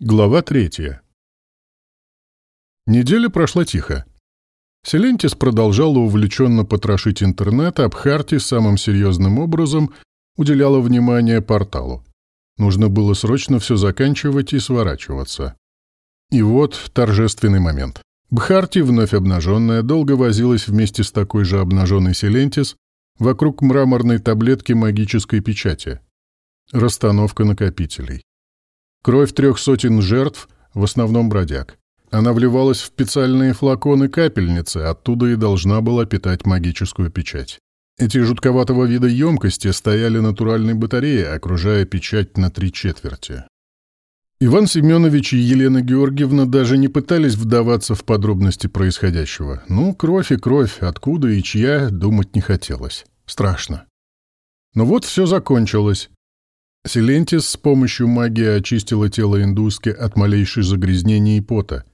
Глава третья. Неделя прошла тихо. Селентис продолжала увлеченно потрошить интернет, а Бхарти самым серьезным образом уделяла внимание порталу. Нужно было срочно все заканчивать и сворачиваться. И вот торжественный момент. Бхарти, вновь обнаженная, долго возилась вместе с такой же обнаженной Селентис вокруг мраморной таблетки магической печати. Расстановка накопителей. Кровь трех сотен жертв, в основном бродяг. Она вливалась в специальные флаконы капельницы, оттуда и должна была питать магическую печать. Эти жутковатого вида емкости стояли натуральной батареей, окружая печать на три четверти. Иван Семенович и Елена Георгиевна даже не пытались вдаваться в подробности происходящего. Ну, кровь и кровь, откуда и чья, думать не хотелось. Страшно. Но вот все закончилось. Силентис с помощью магии очистила тело индуски от малейшей загрязнения и пота.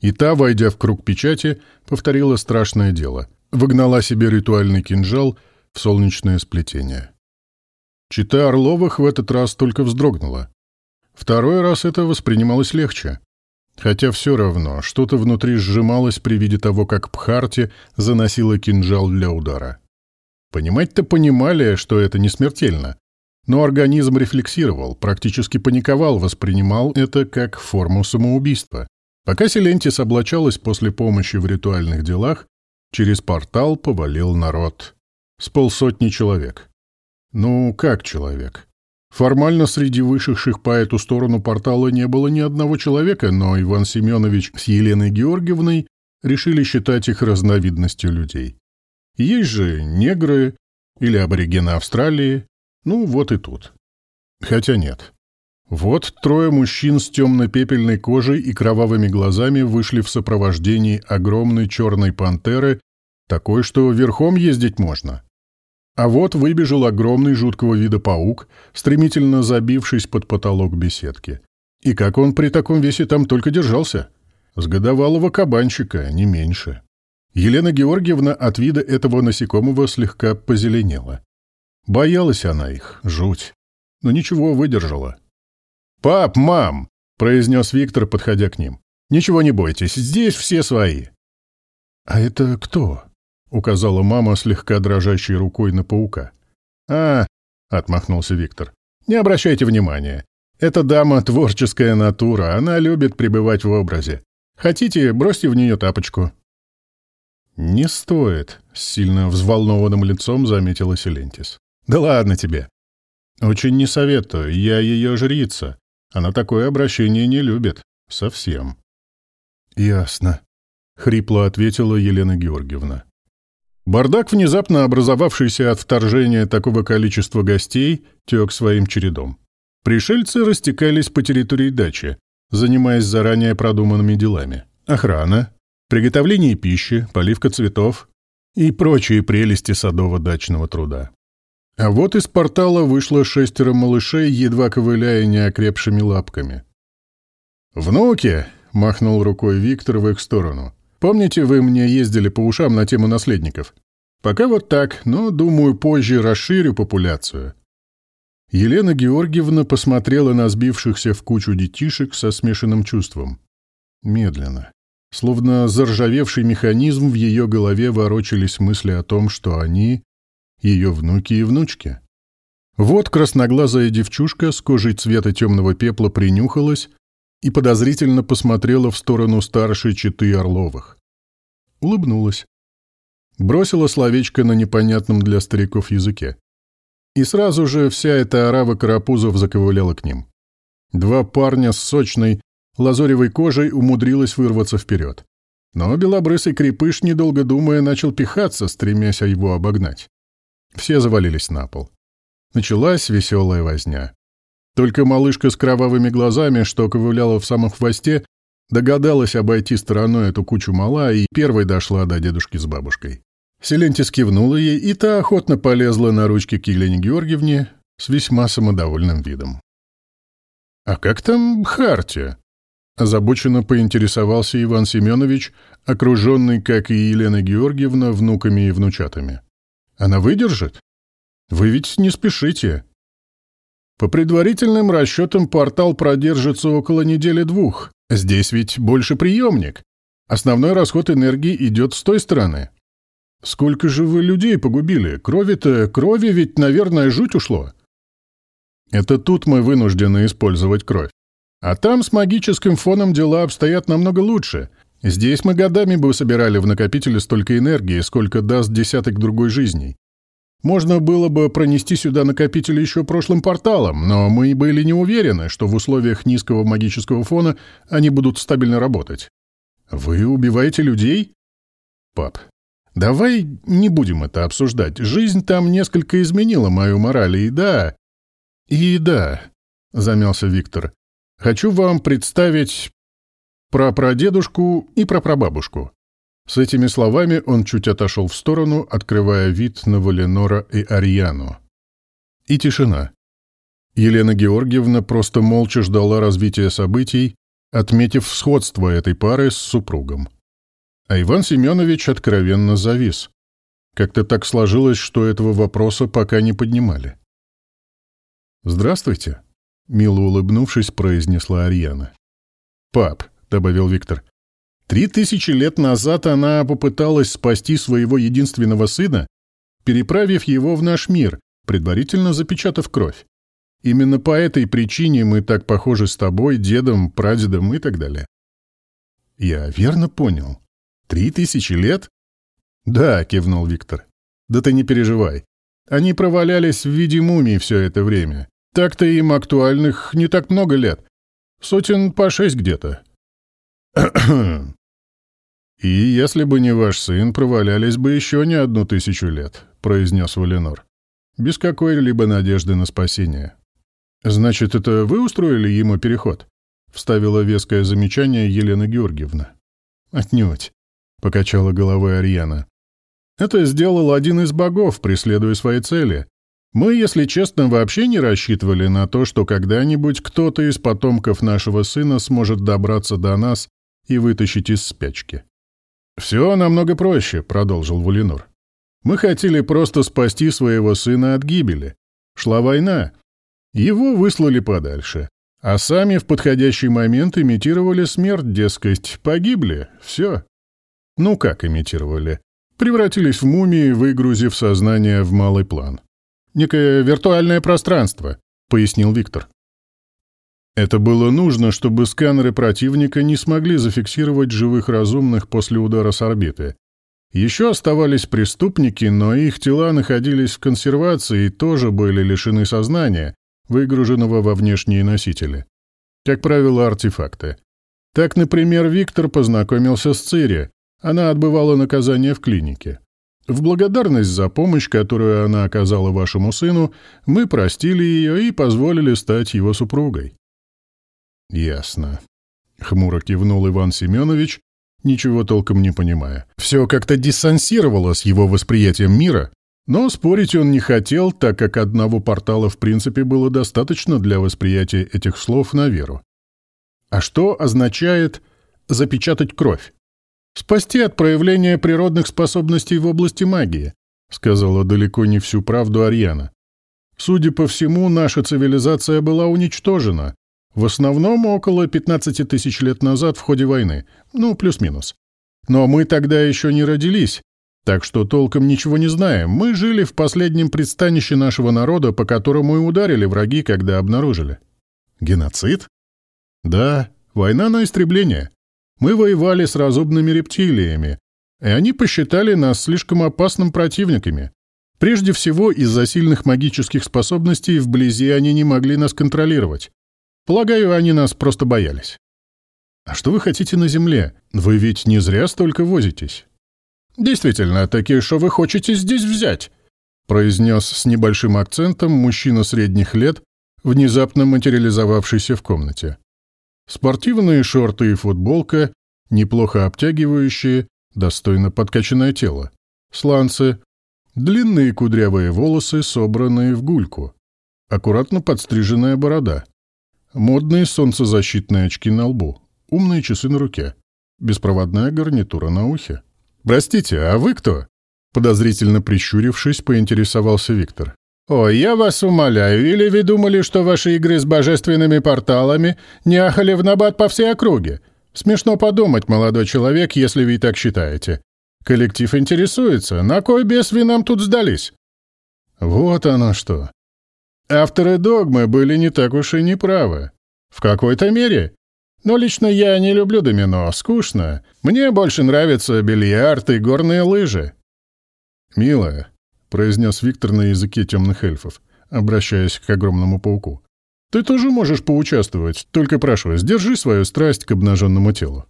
И та, войдя в круг печати, повторила страшное дело. Выгнала себе ритуальный кинжал в солнечное сплетение. Чита Орловых в этот раз только вздрогнула. Второй раз это воспринималось легче. Хотя все равно, что-то внутри сжималось при виде того, как Пхарти заносила кинжал для удара. Понимать-то понимали, что это не смертельно. Но организм рефлексировал, практически паниковал, воспринимал это как форму самоубийства. Пока Селентис облачалась после помощи в ритуальных делах, через портал повалил народ. С полсотни человек. Ну, как человек? Формально среди вышедших по эту сторону портала не было ни одного человека, но Иван Семенович с Еленой Георгиевной решили считать их разновидностью людей. Есть же негры или аборигены Австралии, ну, вот и тут. Хотя нет. Вот трое мужчин с темно-пепельной кожей и кровавыми глазами вышли в сопровождении огромной черной пантеры, такой, что верхом ездить можно. А вот выбежал огромный жуткого вида паук, стремительно забившись под потолок беседки. И как он при таком весе там только держался? С годовалого кабанчика, не меньше. Елена Георгиевна от вида этого насекомого слегка позеленела. Боялась она их, жуть. Но ничего, выдержала. «Пап, мам!» — произнес Виктор, подходя к ним. «Ничего не бойтесь, здесь все свои». «А это кто?» — указала мама слегка дрожащей рукой на паука. «А!» — отмахнулся Виктор. «Не обращайте внимания. Эта дама — творческая натура, она любит пребывать в образе. Хотите, бросьте в нее тапочку». «Не стоит», — с сильно взволнованным лицом заметила Селентис. Да ладно тебе. Очень не советую, я ее жрица. Она такое обращение не любит. Совсем. Ясно. Хрипло ответила Елена Георгиевна. Бардак, внезапно образовавшийся от вторжения такого количества гостей, тек своим чередом. Пришельцы растекались по территории дачи, занимаясь заранее продуманными делами. Охрана, приготовление пищи, поливка цветов и прочие прелести садово-дачного труда. А вот из портала вышло шестеро малышей, едва ковыляя неокрепшими лапками. «Внуки!» — махнул рукой Виктор в их сторону. «Помните, вы мне ездили по ушам на тему наследников? Пока вот так, но, думаю, позже расширю популяцию». Елена Георгиевна посмотрела на сбившихся в кучу детишек со смешанным чувством. Медленно. Словно заржавевший механизм в ее голове ворочались мысли о том, что они ее внуки и внучки. Вот красноглазая девчушка с кожей цвета темного пепла принюхалась и подозрительно посмотрела в сторону старшей четы Орловых. Улыбнулась. Бросила словечко на непонятном для стариков языке. И сразу же вся эта орава карапузов заковыляла к ним. Два парня с сочной, лазоревой кожей умудрилась вырваться вперед. Но белобрысый крепыш, недолго думая, начал пихаться, стремясь его обогнать. Все завалились на пол. Началась веселая возня. Только малышка с кровавыми глазами, что ковыляла в самом хвосте, догадалась обойти стороной эту кучу мала и первой дошла до дедушки с бабушкой. Селентис кивнула ей, и та охотно полезла на ручки к Елене Георгиевне с весьма самодовольным видом. «А как там Хартия?» Озабоченно поинтересовался Иван Семенович, окруженный, как и Елена Георгиевна, внуками и внучатами. Она выдержит? Вы ведь не спешите. По предварительным расчетам портал продержится около недели-двух. Здесь ведь больше приемник. Основной расход энергии идет с той стороны. Сколько же вы людей погубили? Крови-то... Крови ведь, наверное, жуть ушло. Это тут мы вынуждены использовать кровь. А там с магическим фоном дела обстоят намного лучше. Здесь мы годами бы собирали в накопителе столько энергии, сколько даст десяток другой жизней. Можно было бы пронести сюда накопитель еще прошлым порталом, но мы были не уверены, что в условиях низкого магического фона они будут стабильно работать. Вы убиваете людей? Пап, давай не будем это обсуждать. Жизнь там несколько изменила мою мораль, и да... И да, замялся Виктор, хочу вам представить прапрадедушку и прапрабабушку. С этими словами он чуть отошел в сторону, открывая вид на Валенора и Ариану. И тишина. Елена Георгиевна просто молча ждала развития событий, отметив сходство этой пары с супругом. А Иван Семенович откровенно завис. Как-то так сложилось, что этого вопроса пока не поднимали. «Здравствуйте», — мило улыбнувшись, произнесла Ариана. «Пап», — добавил Виктор, Три тысячи лет назад она попыталась спасти своего единственного сына, переправив его в наш мир, предварительно запечатав кровь. Именно по этой причине мы так похожи с тобой, дедом, прадедом и так далее. Я верно понял. Три тысячи лет? Да, кивнул Виктор. Да ты не переживай. Они провалялись в виде мумий все это время. Так-то им актуальных не так много лет. Сотен по шесть где-то. «И если бы не ваш сын, провалялись бы еще не одну тысячу лет», — произнес Валенор. «Без какой-либо надежды на спасение». «Значит, это вы устроили ему переход?» — вставила веское замечание Елена Георгиевна. «Отнюдь», — покачала головой Арьяна. «Это сделал один из богов, преследуя свои цели. Мы, если честно, вообще не рассчитывали на то, что когда-нибудь кто-то из потомков нашего сына сможет добраться до нас и вытащить из спячки. «Все намного проще», — продолжил Валинур. «Мы хотели просто спасти своего сына от гибели. Шла война. Его выслали подальше. А сами в подходящий момент имитировали смерть, дескать, погибли. Все. Ну как имитировали? Превратились в мумии, выгрузив сознание в малый план. Некое виртуальное пространство, пояснил Виктор. Это было нужно, чтобы сканеры противника не смогли зафиксировать живых разумных после удара с орбиты. Еще оставались преступники, но их тела находились в консервации и тоже были лишены сознания, выгруженного во внешние носители. Как правило, артефакты. Так, например, Виктор познакомился с Цири. Она отбывала наказание в клинике. В благодарность за помощь, которую она оказала вашему сыну, мы простили ее и позволили стать его супругой. «Ясно», — хмуро кивнул Иван Семенович, ничего толком не понимая. Все как-то диссонсировало с его восприятием мира, но спорить он не хотел, так как одного портала в принципе было достаточно для восприятия этих слов на веру. А что означает «запечатать кровь»? «Спасти от проявления природных способностей в области магии», сказала далеко не всю правду Арьяна. Судя по всему, наша цивилизация была уничтожена, в основном около 15 тысяч лет назад в ходе войны, ну, плюс-минус. Но мы тогда еще не родились, так что толком ничего не знаем. Мы жили в последнем пристанище нашего народа, по которому и ударили враги, когда обнаружили. Геноцид? Да, война на истребление. Мы воевали с разумными рептилиями, и они посчитали нас слишком опасным противниками. Прежде всего, из-за сильных магических способностей вблизи они не могли нас контролировать. Полагаю, они нас просто боялись. А что вы хотите на Земле? Вы ведь не зря столько возитесь. Действительно, такие что вы хотите здесь взять? произнес с небольшим акцентом мужчина средних лет, внезапно материализовавшийся в комнате. Спортивные шорты и футболка, неплохо обтягивающие, достойно подкачанное тело. Сланцы, длинные кудрявые волосы, собранные в гульку, аккуратно подстриженная борода — Модные солнцезащитные очки на лбу, умные часы на руке, беспроводная гарнитура на ухе. «Простите, а вы кто?» Подозрительно прищурившись, поинтересовался Виктор. «Ой, я вас умоляю, или вы думали, что ваши игры с божественными порталами не ахали в набат по всей округе? Смешно подумать, молодой человек, если вы так считаете. Коллектив интересуется, на кой бес вы нам тут сдались?» Вот оно что. Авторы догмы были не так уж и неправы. В какой-то мере. Но лично я не люблю домино, скучно. Мне больше нравятся бильярд и горные лыжи. «Милая», — произнес Виктор на языке темных эльфов, обращаясь к огромному пауку, — «ты тоже можешь поучаствовать, только прошу, сдержи свою страсть к обнаженному телу».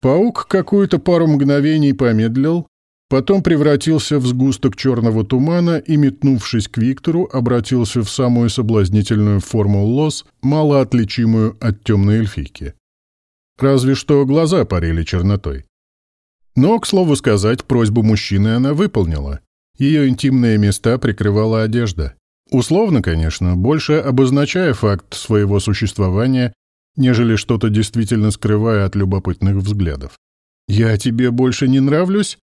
Паук какую-то пару мгновений помедлил, потом превратился в сгусток черного тумана и, метнувшись к Виктору, обратился в самую соблазнительную форму лос, мало отличимую от темной эльфийки. Разве что глаза парили чернотой. Но, к слову сказать, просьбу мужчины она выполнила. Ее интимные места прикрывала одежда. Условно, конечно, больше обозначая факт своего существования, нежели что-то действительно скрывая от любопытных взглядов. «Я тебе больше не нравлюсь?»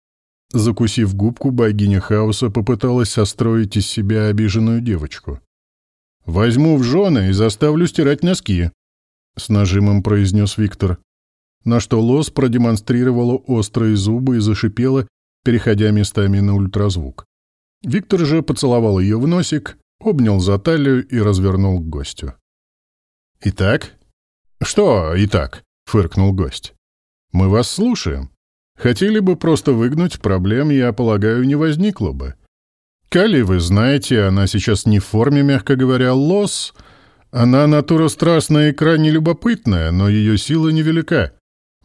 Закусив губку, богиня хаоса попыталась состроить из себя обиженную девочку. «Возьму в жены и заставлю стирать носки», — с нажимом произнес Виктор на что Лос продемонстрировала острые зубы и зашипела, переходя местами на ультразвук. Виктор же поцеловал ее в носик, обнял за талию и развернул к гостю. «Итак?» «Что «итак»?» — фыркнул гость. «Мы вас слушаем. Хотели бы просто выгнуть, проблем, я полагаю, не возникло бы. Кали, вы знаете, она сейчас не в форме, мягко говоря, лос. Она натура страстная и крайне любопытная, но ее сила невелика.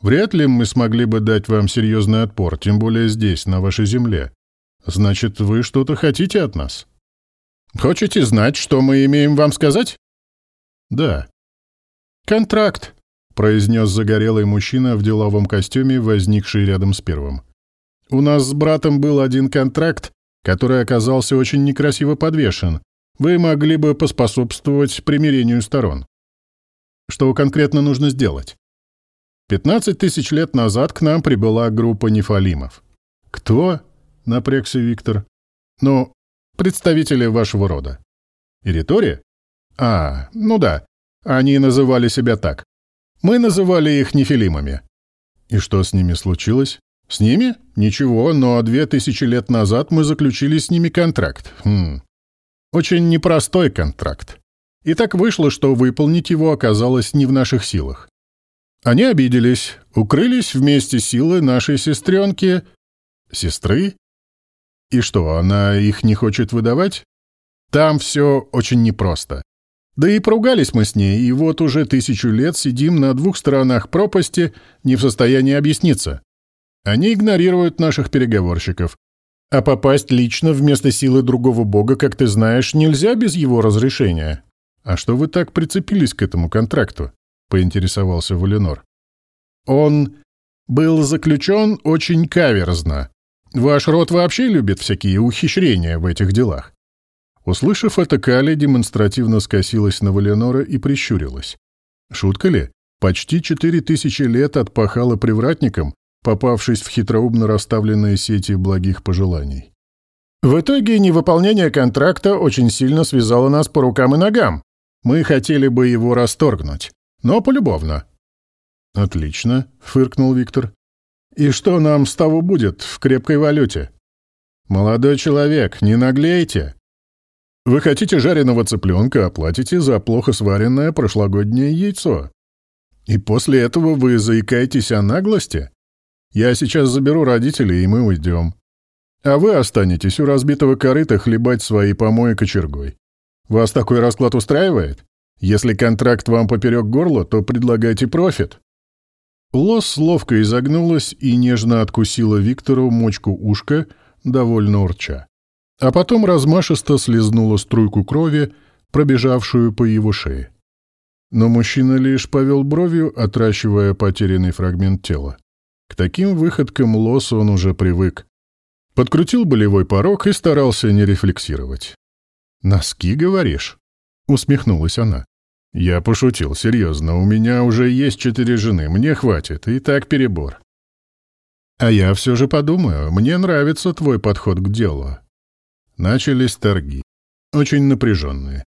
Вряд ли мы смогли бы дать вам серьезный отпор, тем более здесь, на вашей земле. Значит, вы что-то хотите от нас? Хочете знать, что мы имеем вам сказать? Да. Контракт, произнес загорелый мужчина в деловом костюме, возникший рядом с первым. У нас с братом был один контракт, который оказался очень некрасиво подвешен. Вы могли бы поспособствовать примирению сторон. Что конкретно нужно сделать? 15 тысяч лет назад к нам прибыла группа нефалимов. Кто? Напрягся Виктор. Ну, представители вашего рода. Иритория? А, ну да. Они называли себя так. Мы называли их нефилимами. И что с ними случилось? С ними? Ничего, но две тысячи лет назад мы заключили с ними контракт. Хм. Очень непростой контракт. И так вышло, что выполнить его оказалось не в наших силах. Они обиделись, укрылись вместе силы нашей сестренки... Сестры? И что, она их не хочет выдавать? Там все очень непросто. Да и поругались мы с ней, и вот уже тысячу лет сидим на двух сторонах пропасти, не в состоянии объясниться. Они игнорируют наших переговорщиков. А попасть лично вместо силы другого бога, как ты знаешь, нельзя без его разрешения. А что вы так прицепились к этому контракту? — поинтересовался Валенор. «Он был заключен очень каверзно. Ваш род вообще любит всякие ухищрения в этих делах». Услышав это, Кали демонстративно скосилась на Валенора и прищурилась. Шутка ли? Почти четыре тысячи лет отпахала привратником, попавшись в хитроумно расставленные сети благих пожеланий. В итоге невыполнение контракта очень сильно связало нас по рукам и ногам. Мы хотели бы его расторгнуть но полюбовно». «Отлично», — фыркнул Виктор. «И что нам с того будет в крепкой валюте?» «Молодой человек, не наглейте. Вы хотите жареного цыпленка, оплатите за плохо сваренное прошлогоднее яйцо. И после этого вы заикаетесь о наглости? Я сейчас заберу родителей, и мы уйдем. А вы останетесь у разбитого корыта хлебать свои помои кочергой. Вас такой расклад устраивает?» Если контракт вам поперек горла, то предлагайте профит». Лос ловко изогнулась и нежно откусила Виктору мочку ушка, довольно урча. А потом размашисто слезнула струйку крови, пробежавшую по его шее. Но мужчина лишь повел бровью, отращивая потерянный фрагмент тела. К таким выходкам Лос он уже привык. Подкрутил болевой порог и старался не рефлексировать. «Носки, говоришь?» — усмехнулась она. «Я пошутил, серьезно. У меня уже есть четыре жены, мне хватит, и так перебор». «А я все же подумаю, мне нравится твой подход к делу. Начались торги. Очень напряженные.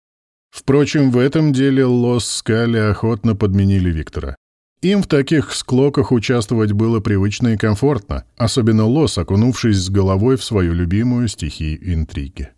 Впрочем, в этом деле Лос Скали охотно подменили Виктора. Им в таких склоках участвовать было привычно и комфортно, особенно Лос, окунувшись с головой в свою любимую стихию интриги.